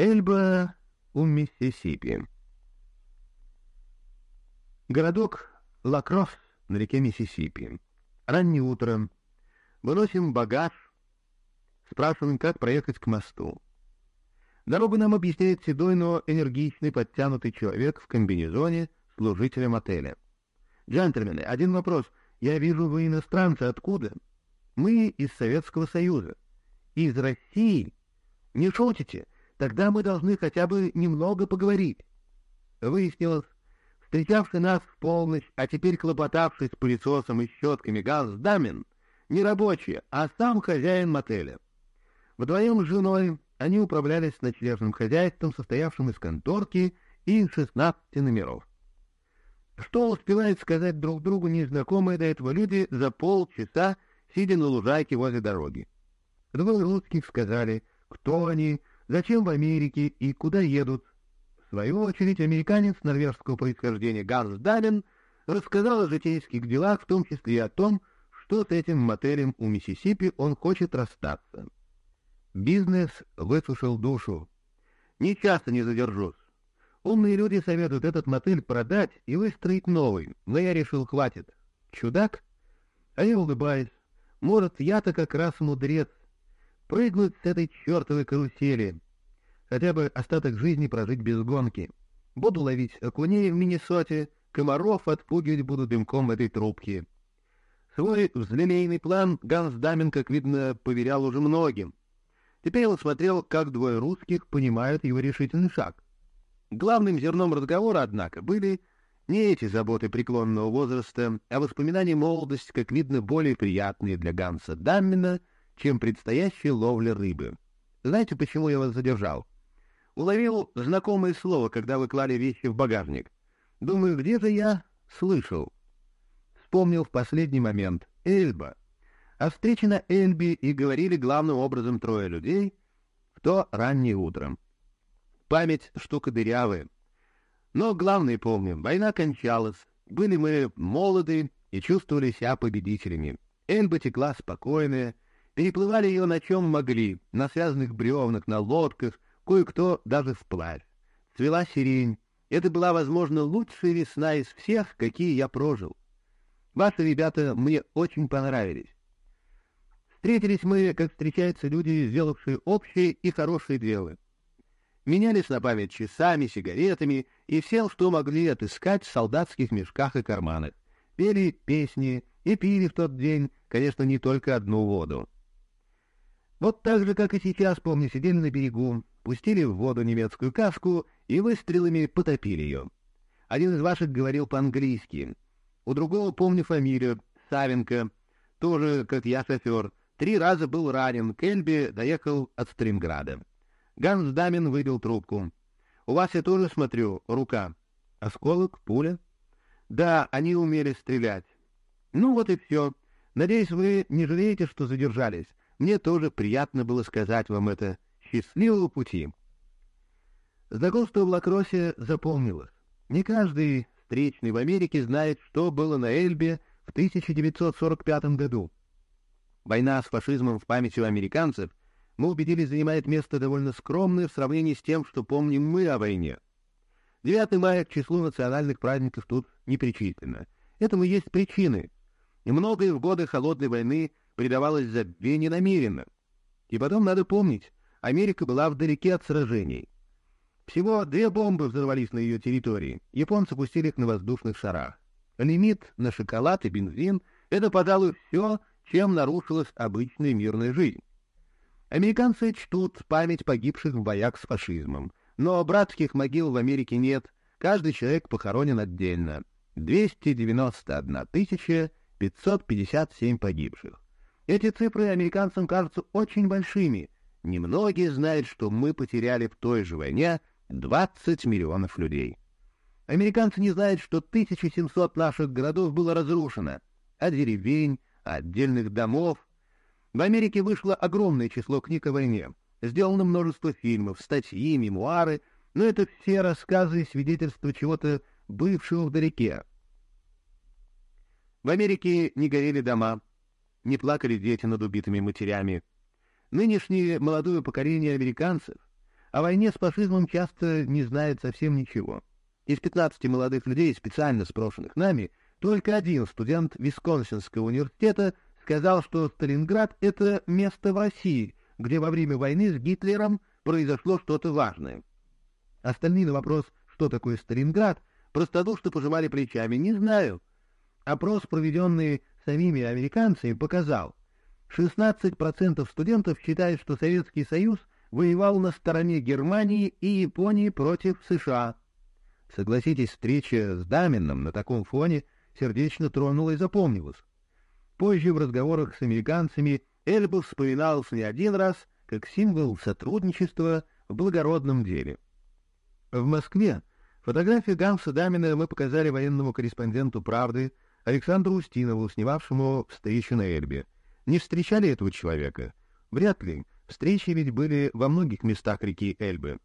Эльба у Миссисипи. Городок Лакросс на реке Миссисипи. Раннее утро. Выносим багаж. Спрашиваем, как проехать к мосту. Дорогу нам объясняет седой, но энергичный, подтянутый человек в комбинезоне служителя мотеля. «Джентльмены, один вопрос. Я вижу, вы иностранцы. Откуда?» «Мы из Советского Союза». «Из России?» «Не шутите?» Тогда мы должны хотя бы немного поговорить. Выяснилось, встречавший нас в полночь, а теперь клопотавший с пылесосом и щетками Ганс Дамин, не рабочий, а сам хозяин мотеля. Вдвоем с женой они управлялись ночлежным хозяйством, состоявшим из конторки и из шестнадцати номеров. Что успевают сказать друг другу незнакомые до этого люди за полчаса, сидя на лужайке возле дороги? Двое русских сказали, кто они, зачем в Америке и куда едут. В свою очередь, американец норвежского происхождения Ганс Далин рассказал о житейских делах, в том числе и о том, что с этим мотелем у Миссисипи он хочет расстаться. Бизнес высушил душу. Ни часто не задержусь. Умные люди советуют этот мотель продать и выстроить новый, но я решил, хватит. Чудак? А я улыбаюсь. Может, я-то как раз мудрец, Прыгнуть с этой чертовой карусели. Хотя бы остаток жизни прожить без гонки. Буду ловить окуней в Миннесоте, комаров отпугивать буду дымком этой трубке. Свой взлелейный план Ганс Дамин, как видно, поверял уже многим. Теперь он смотрел, как двое русских понимают его решительный шаг. Главным зерном разговора, однако, были не эти заботы преклонного возраста, а воспоминания молодости, как видно, более приятные для Ганса Даммина — чем предстоящая ловля рыбы. Знаете, почему я вас задержал? Уловил знакомое слово, когда вы клали вещи в багажник. Думаю, где же я слышал? Вспомнил в последний момент. Эльба. О встрече на Эльбе и говорили главным образом трое людей в то утром. Память штука дырявая. Но главное помним, война кончалась, были мы молоды и чувствовали себя победителями. Эльба текла спокойная, Переплывали ее на чем могли, на связанных бревнах, на лодках, кое-кто даже вплавь. Цвела сирень. Это была, возможно, лучшая весна из всех, какие я прожил. Ваши ребята мне очень понравились. Встретились мы, как встречаются люди, сделавшие общее и хорошее дело. Менялись на память часами, сигаретами и всем, что могли отыскать в солдатских мешках и карманах. Пели песни и пили в тот день, конечно, не только одну воду. Вот так же, как и сейчас, помню, сидели на берегу, пустили в воду немецкую каску и выстрелами потопили ее. Один из ваших говорил по-английски. У другого, помню фамилию, Савенко, тоже, как я, шофер. Три раза был ранен, к Эльбе доехал от Сталинграда. Ганс Дамин выбил трубку. «У вас, я тоже смотрю, рука. Осколок, пуля?» «Да, они умели стрелять». «Ну вот и все. Надеюсь, вы не жалеете, что задержались. Мне тоже приятно было сказать вам это. Счастливого пути!» Знакомство в Лакросе запомнилось. Не каждый встречный в Америке знает, что было на Эльбе в 1945 году. Война с фашизмом в памяти у американцев, мы убедились, занимает место довольно скромное в сравнении с тем, что помним мы о войне. 9 мая к числу национальных праздников тут не. Этому есть причины. И многое в годы Холодной войны предавалось забвению намеренно. И потом надо помнить, Америка была вдалеке от сражений. Всего две бомбы взорвались на ее территории, японцы пустили их на воздушных шарах. Лимит на шоколад и бензин — это, пожалуй, все, чем нарушилась обычная мирная жизнь. Американцы чтут память погибших в боях с фашизмом, но братских могил в Америке нет, каждый человек похоронен отдельно. 291 557 погибших. Эти цифры американцам кажутся очень большими. Немногие знают, что мы потеряли в той же войне 20 миллионов людей. Американцы не знают, что 1700 наших городов было разрушено, а деревень, отдельных домов. В Америке вышло огромное число книг о войне. Сделано множество фильмов, статьи, мемуары, но это все рассказы и свидетельства чего-то бывшего вдалеке. В Америке не горели дома, не плакали дети над убитыми матерями. Нынешнее молодое поколение американцев о войне с фашизмом часто не знает совсем ничего. Из 15 молодых людей, специально спрошенных нами, только один студент Висконсинского университета сказал, что Сталинград — это место в России, где во время войны с Гитлером произошло что-то важное. Остальные на вопрос, что такое Сталинград, простодушно пожимали плечами. Не знаю. Опрос, проведенный самими американцами, показал, 16% студентов считают, что Советский Союз воевал на стороне Германии и Японии против США. Согласитесь, встреча с Дамином на таком фоне сердечно тронула и запомнилась. Позже в разговорах с американцами Эльба вспоминалась не один раз как символ сотрудничества в благородном деле. В Москве фотографию Ганса Дамина мы показали военному корреспонденту «Правды» Александру Устинову, снимавшему встречу на Эльбе. Не встречали этого человека? Вряд ли. Встречи ведь были во многих местах реки Эльбы.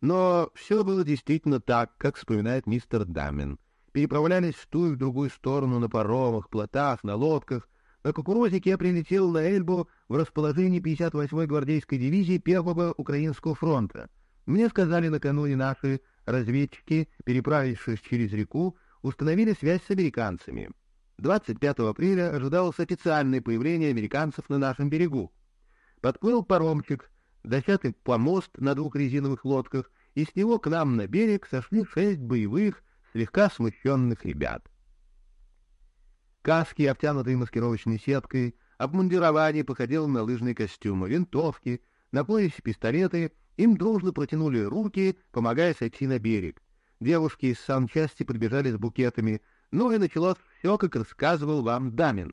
Но все было действительно так, как вспоминает мистер Дамин. Переправлялись в ту и в другую сторону на паромах, плотах, на лодках. На кукурузике я прилетел на Эльбу в расположении 58-й гвардейской дивизии Первого Украинского фронта. Мне сказали накануне наши разведчики, переправившись через реку, установили связь с американцами. 25 апреля ожидалось официальное появление американцев на нашем берегу. Подплыл паромчик, дощатый помост на двух резиновых лодках, и с него к нам на берег сошли шесть боевых, слегка смущенных ребят. Каски, обтянутые маскировочной сеткой, обмундирование походило на лыжные костюмы, винтовки, на поясе пистолеты, им дружно протянули руки, помогая сойти на берег. Девушки из санчасти прибежали с букетами, ну и началось все, как рассказывал вам Дамин.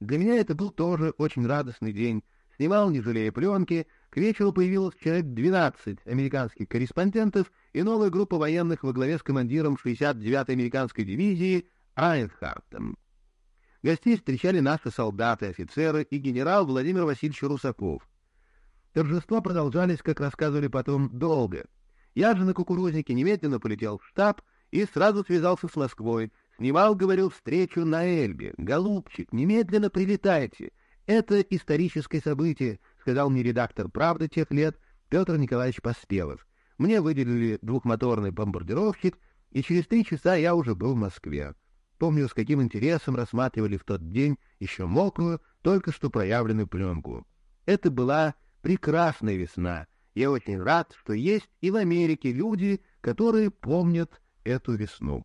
Для меня это был тоже очень радостный день. Снимал, не жалея пленки, к вечеру появилось человек 12 американских корреспондентов и новая группа военных во главе с командиром 69-й американской дивизии Айнхартом. Гостей встречали наши солдаты, офицеры и генерал Владимир Васильевич Русаков. Торжества продолжались, как рассказывали потом, долго. Я же на кукурузнике немедленно полетел в штаб и сразу связался с Москвой, Снимал, говорил, встречу на Эльбе. Голубчик, немедленно прилетайте. Это историческое событие, сказал мне редактор «Правды» тех лет Петр Николаевич Поспелов. Мне выделили двухмоторный бомбардировщик, и через три часа я уже был в Москве. Помню, с каким интересом рассматривали в тот день еще мокрую, только что проявленную пленку. Это была прекрасная весна. Я очень рад, что есть и в Америке люди, которые помнят эту весну.